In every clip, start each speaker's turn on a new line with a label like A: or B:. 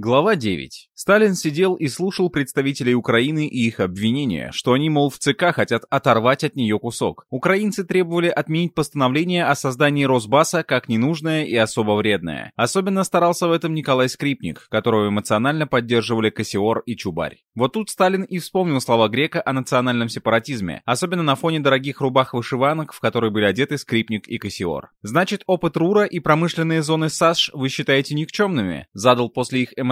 A: Глава 9. Сталин сидел и слушал представителей Украины и их обвинения, что они, мол, в ЦК хотят оторвать от нее кусок. Украинцы требовали отменить постановление о создании Росбаса как ненужное и особо вредное. Особенно старался в этом Николай Скрипник, которого эмоционально поддерживали Кассиор и Чубарь. Вот тут Сталин и вспомнил слова Грека о национальном сепаратизме, особенно на фоне дорогих рубах-вышиванок, в которые были одеты Скрипник и Кассиор. Значит, опыт Рура и промышленные зоны САШ вы считаете никчемными? Задал после их эмоционального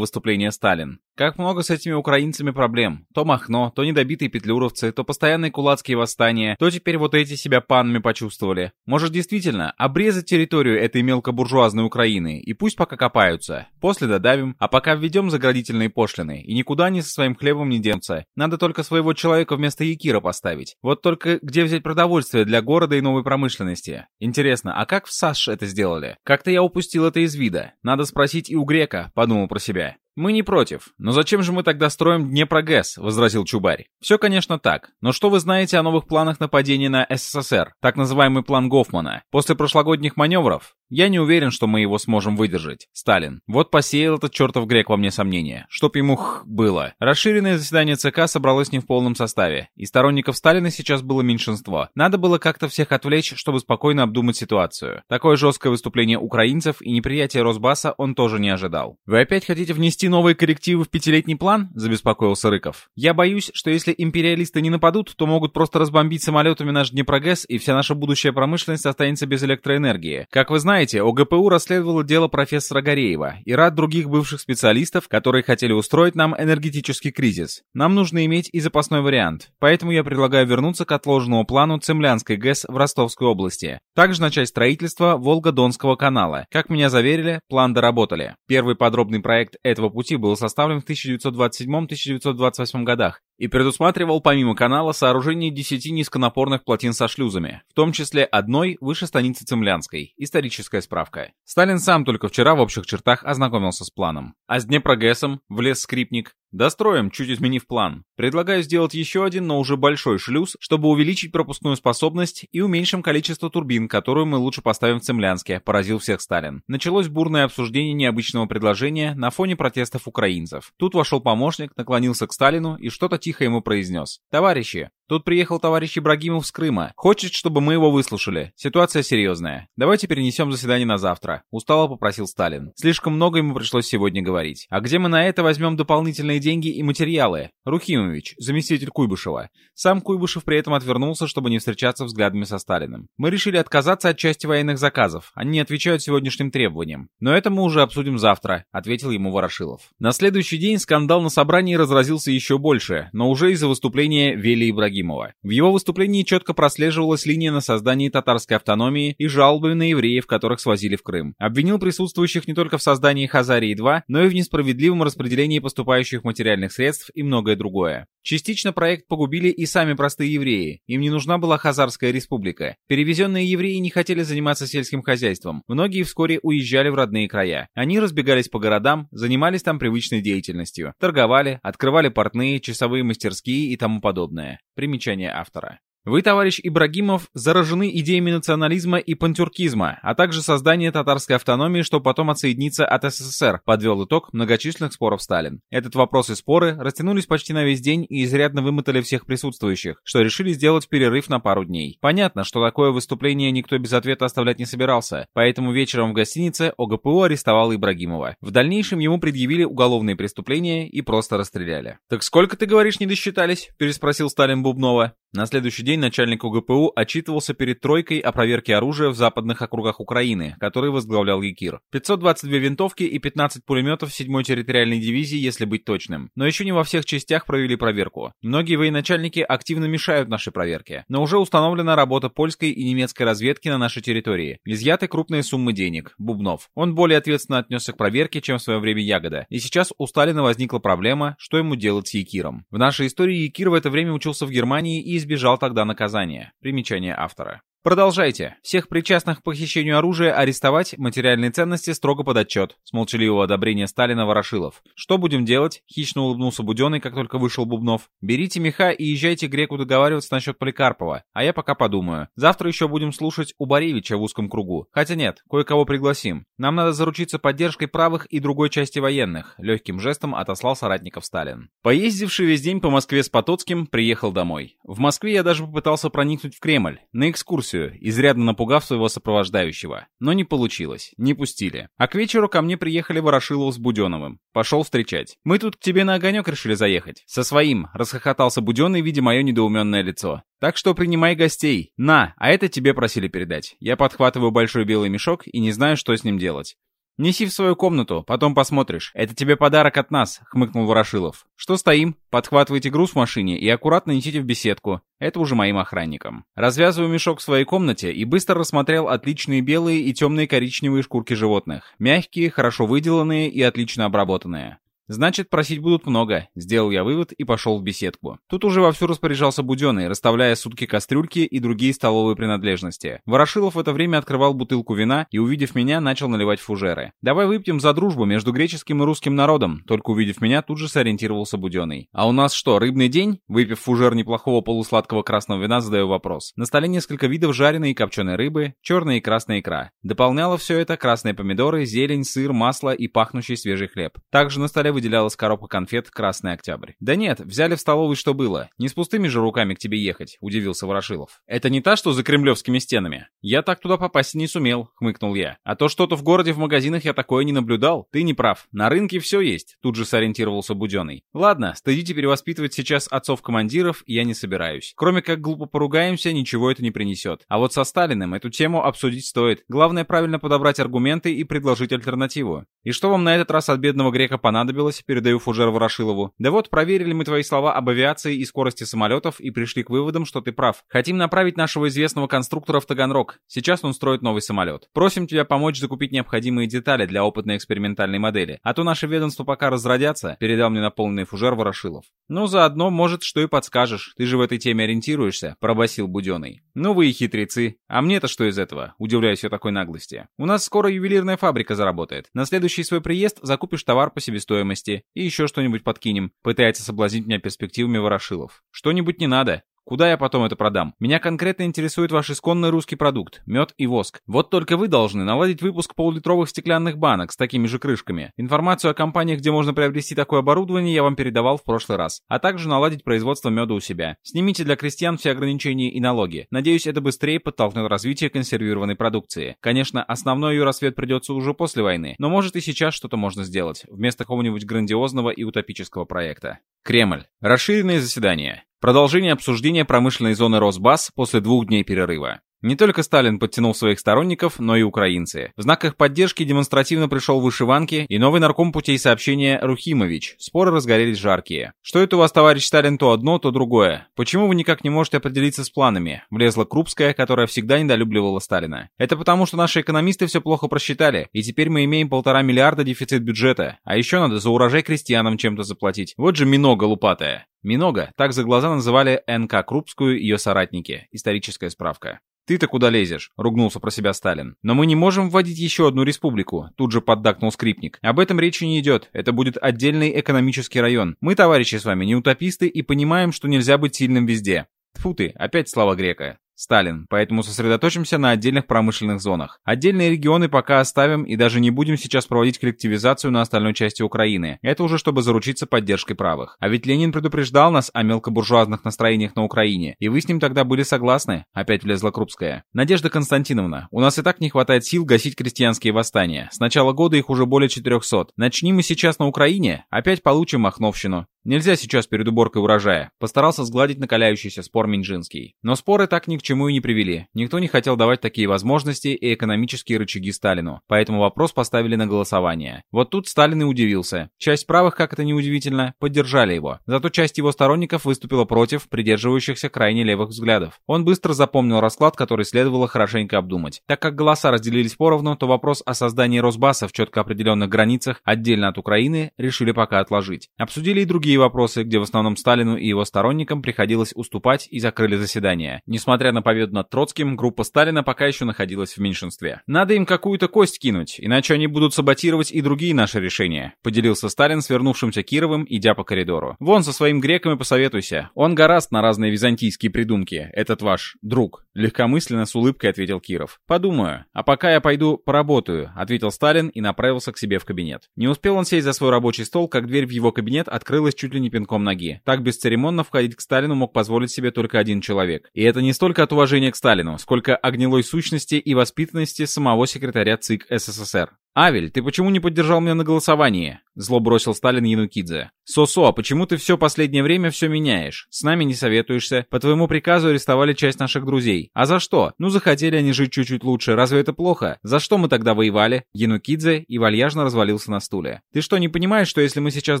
A: выступления Сталин. Как много с этими украинцами проблем. То Махно, то недобитые петлюровцы, то постоянные кулацкие восстания, то теперь вот эти себя панами почувствовали. Может действительно обрезать территорию этой мелкобуржуазной Украины и пусть пока копаются. После додавим, а пока введем заградительные пошлины и никуда не со своим хлебом не денутся. Надо только своего человека вместо Якира поставить. Вот только где взять продовольствие для города и новой промышленности? Интересно, а как в САШ это сделали? Как-то я упустил это из вида. Надо спросить и у Грека, подумал про себя. «Мы не против. Но зачем же мы тогда строим Днепрогэс?» — возразил Чубарь. «Все, конечно, так. Но что вы знаете о новых планах нападения на СССР? Так называемый план Гофмана. После прошлогодних маневров? Я не уверен, что мы его сможем выдержать. Сталин. Вот посеял этот чертов грек во мне сомнения. Чтоб ему х было. Расширенное заседание ЦК собралось не в полном составе. И сторонников Сталина сейчас было меньшинство. Надо было как-то всех отвлечь, чтобы спокойно обдумать ситуацию. Такое жесткое выступление украинцев и неприятие Росбаса он тоже не ожидал. «Вы опять хотите внести новые коррективы в пятилетний план?» – забеспокоился Рыков. «Я боюсь, что если империалисты не нападут, то могут просто разбомбить самолетами наш Днепрогэс, и вся наша будущая промышленность останется без электроэнергии. Как вы знаете, знаете, ОГПУ расследовало дело профессора Гореева и ряд других бывших специалистов, которые хотели устроить нам энергетический кризис. Нам нужно иметь и запасной вариант, поэтому я предлагаю вернуться к отложенному плану Цемлянской ГЭС в Ростовской области. Также начать строительство Волго-Донского канала. Как меня заверили, план доработали. Первый подробный проект этого пути был составлен в 1927-1928 годах и предусматривал помимо канала сооружение 10 низконапорных плотин со шлюзами, в том числе одной выше станицы Цемлянской. Историческая справка. Сталин сам только вчера в общих чертах ознакомился с планом. А с Днепрогэсом влез скрипник, Достроим, чуть изменив план. Предлагаю сделать еще один, но уже большой шлюз, чтобы увеличить пропускную способность и уменьшим количество турбин, которую мы лучше поставим в Цемлянске, поразил всех Сталин. Началось бурное обсуждение необычного предложения на фоне протестов украинцев. Тут вошел помощник, наклонился к Сталину и что-то тихо ему произнес. «Товарищи, Тут приехал товарищ Ибрагимов с Крыма. Хочет, чтобы мы его выслушали. Ситуация серьезная. Давайте перенесем заседание на завтра. Устало попросил Сталин. Слишком много ему пришлось сегодня говорить. А где мы на это возьмем дополнительные деньги и материалы? Рухимович, заместитель Куйбышева. Сам Куйбышев при этом отвернулся, чтобы не встречаться взглядами со Сталиным. Мы решили отказаться от части военных заказов. Они не отвечают сегодняшним требованиям. Но это мы уже обсудим завтра, ответил ему Ворошилов. На следующий день скандал на собрании разразился еще больше, но уже из-за выступления Вели Ибрагимова. Ибрагимова. В его выступлении четко прослеживалась линия на создание татарской автономии и жалобы на евреев, которых свозили в Крым. Обвинил присутствующих не только в создании Хазарии-2, но и в несправедливом распределении поступающих материальных средств и многое другое. Частично проект погубили и сами простые евреи. Им не нужна была Хазарская республика. Перевезенные евреи не хотели заниматься сельским хозяйством. Многие вскоре уезжали в родные края. Они разбегались по городам, занимались там привычной деятельностью. Торговали, открывали портные, часовые мастерские и тому подобное. Примечание автора. Вы, товарищ Ибрагимов, заражены идеями национализма и пантюркизма, а также создания татарской автономии, чтобы потом отсоединиться от СССР, подвел итог многочисленных споров Сталин. Этот вопрос и споры растянулись почти на весь день и изрядно вымотали всех присутствующих, что решили сделать перерыв на пару дней. Понятно, что такое выступление никто без ответа оставлять не собирался, поэтому вечером в гостинице ОГПУ арестовал Ибрагимова. В дальнейшем ему предъявили уголовные преступления и просто расстреляли. «Так сколько, ты говоришь, не досчитались?» – переспросил Сталин Бубнова. На следующий день начальник УГПУ отчитывался перед тройкой о проверке оружия в западных округах Украины, который возглавлял Якир. 522 винтовки и 15 пулеметов 7-й территориальной дивизии, если быть точным. Но еще не во всех частях провели проверку. Многие военачальники активно мешают нашей проверке. Но уже установлена работа польской и немецкой разведки на нашей территории. Изъяты крупные суммы денег. Бубнов. Он более ответственно отнесся к проверке, чем в свое время Ягода. И сейчас у Сталина возникла проблема, что ему делать с Якиром. В нашей истории Якир в это время учился в Германии и избежал тогда наказания. Примечание автора. Продолжайте. Всех причастных к похищению оружия арестовать, материальные ценности строго под отчет. С молчаливого одобрения Сталина Ворошилов. Что будем делать? Хищно улыбнулся Буденный, как только вышел Бубнов. Берите меха и езжайте греку договариваться насчет Поликарпова. А я пока подумаю. Завтра еще будем слушать у Боревича в узком кругу. Хотя нет, кое-кого пригласим. Нам надо заручиться поддержкой правых и другой части военных. Легким жестом отослал соратников Сталин. Поездивший весь день по Москве с Потоцким, приехал домой. В Москве я даже попытался проникнуть в Кремль. На экскурсию, изрядно напугав своего сопровождающего. Но не получилось. Не пустили. А к вечеру ко мне приехали Ворошилов с Буденовым. Пошел встречать. «Мы тут к тебе на огонек решили заехать». «Со своим», — расхохотался Буденный, видя мое недоуменное лицо. «Так что принимай гостей. На, а это тебе просили передать. Я подхватываю большой белый мешок и не знаю, что с ним делать». «Неси в свою комнату, потом посмотришь. Это тебе подарок от нас», — хмыкнул Ворошилов. «Что стоим? Подхватывайте груз в машине и аккуратно несите в беседку. Это уже моим охранникам». Развязываю мешок в своей комнате и быстро рассмотрел отличные белые и темные коричневые шкурки животных. Мягкие, хорошо выделанные и отлично обработанные. Значит, просить будут много. Сделал я вывод и пошел в беседку. Тут уже вовсю распоряжался Буденный, расставляя сутки кастрюльки и другие столовые принадлежности. Ворошилов в это время открывал бутылку вина и, увидев меня, начал наливать фужеры. «Давай выпьем за дружбу между греческим и русским народом», только увидев меня, тут же сориентировался Буденный. «А у нас что, рыбный день?» Выпив фужер неплохого полусладкого красного вина, задаю вопрос. На столе несколько видов жареной и копченой рыбы, черная и красная икра. Дополняло все это красные помидоры, зелень, сыр, масло и пахнущий свежий хлеб. Также на столе выделялась коробка конфет «Красный Октябрь». «Да нет, взяли в столовой, что было. Не с пустыми же руками к тебе ехать», — удивился Ворошилов. «Это не та, что за кремлевскими стенами?» «Я так туда попасть не сумел», — хмыкнул я. «А то что-то в городе в магазинах я такое не наблюдал. Ты не прав. На рынке все есть», — тут же сориентировался Буденный. «Ладно, стыдите перевоспитывать сейчас отцов-командиров я не собираюсь. Кроме как глупо поругаемся, ничего это не принесет. А вот со Сталиным эту тему обсудить стоит. Главное правильно подобрать аргументы и предложить альтернативу. И что вам на этот раз от бедного грека понадобилось, передаю фужер Ворошилову. Да вот, проверили мы твои слова об авиации и скорости самолетов и пришли к выводам, что ты прав. Хотим направить нашего известного конструктора в Таганрог. Сейчас он строит новый самолет. Просим тебя помочь закупить необходимые детали для опытной экспериментальной модели. А то наше ведомство пока разродятся, передал мне наполненный фужер Ворошилов. Ну, заодно, может, что и подскажешь. Ты же в этой теме ориентируешься, пробасил Буденный. Ну вы и хитрецы. А мне-то что из этого? Удивляюсь я такой наглости. У нас скоро ювелирная фабрика заработает. На следующий свой приезд закупишь товар по себестоимости и еще что-нибудь подкинем. Пытается соблазнить меня перспективами Ворошилов. Что-нибудь не надо. Куда я потом это продам? Меня конкретно интересует ваш исконный русский продукт – мед и воск. Вот только вы должны наладить выпуск полулитровых стеклянных банок с такими же крышками. Информацию о компаниях, где можно приобрести такое оборудование, я вам передавал в прошлый раз. А также наладить производство меда у себя. Снимите для крестьян все ограничения и налоги. Надеюсь, это быстрее подтолкнет развитие консервированной продукции. Конечно, основной ее рассвет придется уже после войны, но может и сейчас что-то можно сделать, вместо какого-нибудь грандиозного и утопического проекта. Кремль. Расширенные заседания. Продолжение обсуждения промышленной зоны Росбас после двух дней перерыва. Не только Сталин подтянул своих сторонников, но и украинцы. В знак их поддержки демонстративно пришел в вышиванке и новый нарком путей сообщения Рухимович. Споры разгорелись жаркие. Что это у вас, товарищ Сталин, то одно, то другое? Почему вы никак не можете определиться с планами? Влезла Крупская, которая всегда недолюбливала Сталина. Это потому, что наши экономисты все плохо просчитали, и теперь мы имеем полтора миллиарда дефицит бюджета. А еще надо за урожай крестьянам чем-то заплатить. Вот же минога лупатая. Минога, так за глаза называли НК Крупскую ее соратники. Историческая справка. «Ты-то куда лезешь?» — ругнулся про себя Сталин. «Но мы не можем вводить еще одну республику», — тут же поддакнул скрипник. «Об этом речи не идет. Это будет отдельный экономический район. Мы, товарищи, с вами не утописты и понимаем, что нельзя быть сильным везде». Тфу ты, опять слава грека. Сталин, поэтому сосредоточимся на отдельных промышленных зонах. Отдельные регионы пока оставим и даже не будем сейчас проводить коллективизацию на остальной части Украины. Это уже чтобы заручиться поддержкой правых. А ведь Ленин предупреждал нас о мелкобуржуазных настроениях на Украине, и вы с ним тогда были согласны? Опять влезла Крупская. Надежда Константиновна, у нас и так не хватает сил гасить крестьянские восстания. С начала года их уже более 400. Начни мы сейчас на Украине, опять получим Махновщину. Нельзя сейчас перед уборкой урожая. Постарался сгладить накаляющийся спор Минжинский. Но споры так ни к чему и не привели. Никто не хотел давать такие возможности и экономические рычаги Сталину. Поэтому вопрос поставили на голосование. Вот тут Сталин и удивился. Часть правых, как это неудивительно, поддержали его. Зато часть его сторонников выступила против придерживающихся крайне левых взглядов. Он быстро запомнил расклад, который следовало хорошенько обдумать. Так как голоса разделились поровну, то вопрос о создании Росбаса в четко определенных границах отдельно от Украины решили пока отложить. Обсудили и другие другие вопросы, где в основном Сталину и его сторонникам приходилось уступать и закрыли заседание. Несмотря на победу над Троцким, группа Сталина пока еще находилась в меньшинстве. Надо им какую-то кость кинуть, иначе они будут саботировать и другие наши решения, поделился Сталин с вернувшимся Кировым, идя по коридору. Вон со своим греком и посоветуйся. Он гораст на разные византийские придумки, этот ваш друг. Легкомысленно с улыбкой ответил Киров. Подумаю. А пока я пойду поработаю, ответил Сталин и направился к себе в кабинет. Не успел он сесть за свой рабочий стол, как дверь в его кабинет открылась чуть ли не пинком ноги. Так бесцеремонно входить к Сталину мог позволить себе только один человек. И это не столько от уважения к Сталину, сколько о сущности и воспитанности самого секретаря ЦИК СССР. «Авель, ты почему не поддержал меня на голосовании?» Зло бросил Сталин Янукидзе. «Сосо, а почему ты все последнее время все меняешь? С нами не советуешься. По твоему приказу арестовали часть наших друзей. А за что? Ну захотели они жить чуть-чуть лучше. Разве это плохо? За что мы тогда воевали?» Янукидзе и вальяжно развалился на стуле. «Ты что, не понимаешь, что если мы сейчас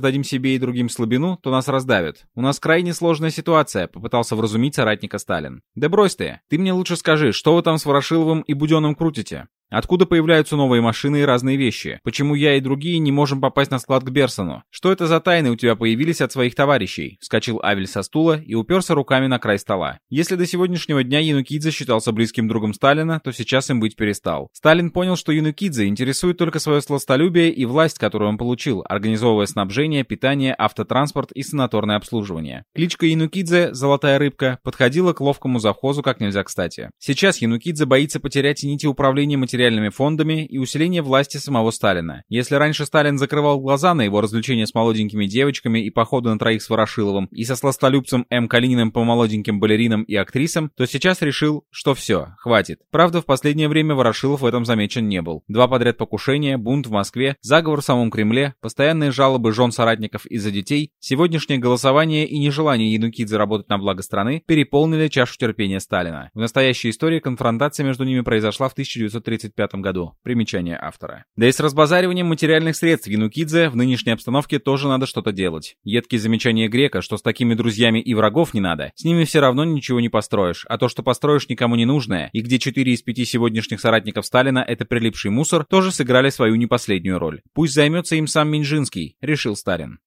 A: дадим себе и другим слабину, то нас раздавят? У нас крайне сложная ситуация», — попытался вразумить соратника Сталин. «Да брось ты. Ты мне лучше скажи, что вы там с Ворошиловым и Буденным крутите?» Откуда появляются новые машины и разные вещи? Почему я и другие не можем попасть на склад к Берсону? Что это за тайны у тебя появились от своих товарищей? Вскочил Авель со стула и уперся руками на край стола. Если до сегодняшнего дня Янукидзе считался близким другом Сталина, то сейчас им быть перестал. Сталин понял, что Янукидзе интересует только свое сластолюбие и власть, которую он получил, организовывая снабжение, питание, автотранспорт и санаторное обслуживание. Кличка Янукидзе «Золотая рыбка» подходила к ловкому завхозу как нельзя кстати. Сейчас Янукидзе боится потерять нити управления материалами материальными фондами и усиление власти самого Сталина. Если раньше Сталин закрывал глаза на его развлечения с молоденькими девочками и походы на троих с Ворошиловым, и со сластолюбцем М. Калининым по молоденьким балеринам и актрисам, то сейчас решил, что все, хватит. Правда, в последнее время Ворошилов в этом замечен не был. Два подряд покушения, бунт в Москве, заговор в самом Кремле, постоянные жалобы жен соратников из-за детей, сегодняшнее голосование и нежелание Янукидзе работать на благо страны переполнили чашу терпения Сталина. В настоящей истории конфронтация между ними произошла в 1935 1935 году. Примечание автора. Да и с разбазариванием материальных средств Янукидзе в нынешней обстановке тоже надо что-то делать. Едкие замечания Грека, что с такими друзьями и врагов не надо, с ними все равно ничего не построишь, а то, что построишь никому не нужное, и где 4 из 5 сегодняшних соратников Сталина это прилипший мусор, тоже сыграли свою непоследнюю роль. Пусть займется им сам Минжинский, решил Сталин.